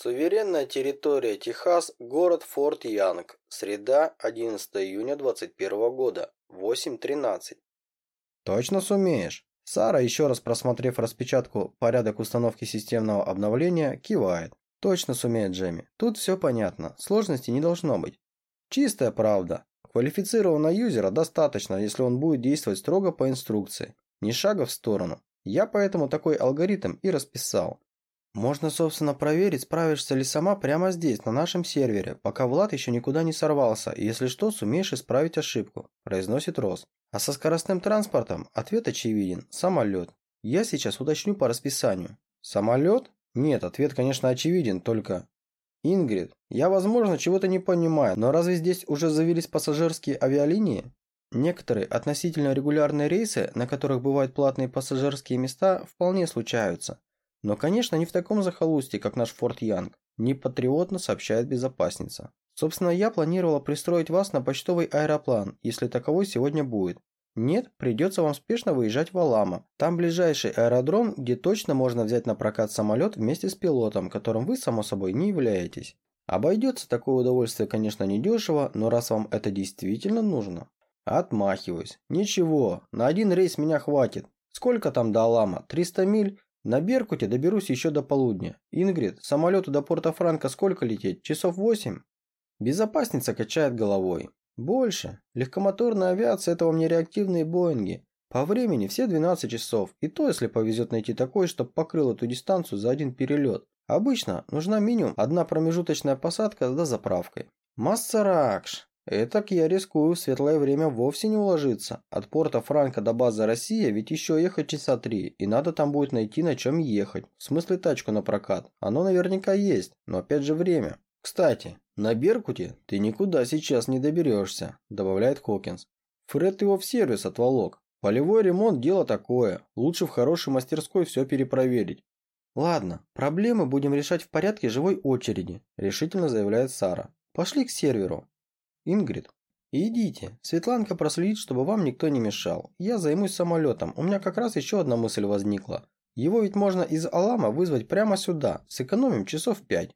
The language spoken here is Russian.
Суверенная территория Техас, город Форт Янг. Среда, 11 июня 21 года, 8.13. Точно сумеешь? Сара, еще раз просмотрев распечатку «Порядок установки системного обновления», кивает. Точно сумеет Джемми. Тут все понятно. Сложности не должно быть. Чистая правда. Квалифицированного юзера достаточно, если он будет действовать строго по инструкции. Ни шага в сторону. Я поэтому такой алгоритм и расписал. Можно, собственно, проверить, справишься ли сама прямо здесь, на нашем сервере, пока Влад еще никуда не сорвался, и если что, сумеешь исправить ошибку», – произносит Рос. А со скоростным транспортом ответ очевиден – самолет. Я сейчас уточню по расписанию. Самолет? Нет, ответ, конечно, очевиден, только... Ингрид, я, возможно, чего-то не понимаю, но разве здесь уже завелись пассажирские авиалинии? Некоторые относительно регулярные рейсы, на которых бывают платные пассажирские места, вполне случаются. Но, конечно, не в таком захолустье, как наш Форт Янг. Не патриотно сообщает безопасница. Собственно, я планировала пристроить вас на почтовый аэроплан, если таковой сегодня будет. Нет, придется вам спешно выезжать в Алама. Там ближайший аэродром, где точно можно взять на прокат самолет вместе с пилотом, которым вы, само собой, не являетесь. Обойдется такое удовольствие, конечно, недешево, но раз вам это действительно нужно. Отмахиваюсь. Ничего, на один рейс меня хватит. Сколько там до Алама? 300 миль? На Беркуте доберусь еще до полудня. Ингрид, самолету до Порто-Франко сколько лететь? Часов восемь? Безопасница качает головой. Больше. Легкомоторная авиация – это вам не реактивные Боинги. По времени все 12 часов, и то, если повезет найти такой, чтобы покрыл эту дистанцию за один перелет. Обычно нужна минимум одна промежуточная посадка за заправкой. Массаракш. Этак я рискую в светлое время вовсе не уложиться. От порта Франка до базы Россия ведь еще ехать часа три, и надо там будет найти на чем ехать. В смысле тачку на прокат. Оно наверняка есть, но опять же время. Кстати, на Беркуте ты никуда сейчас не доберешься, добавляет Хокинс. Фред его в сервис отволок. Полевой ремонт – дело такое. Лучше в хорошей мастерской все перепроверить. Ладно, проблемы будем решать в порядке живой очереди, решительно заявляет Сара. Пошли к серверу. Ингрид. «Идите. Светланка проследит, чтобы вам никто не мешал. Я займусь самолетом. У меня как раз еще одна мысль возникла. Его ведь можно из Алама вызвать прямо сюда. Сэкономим часов пять.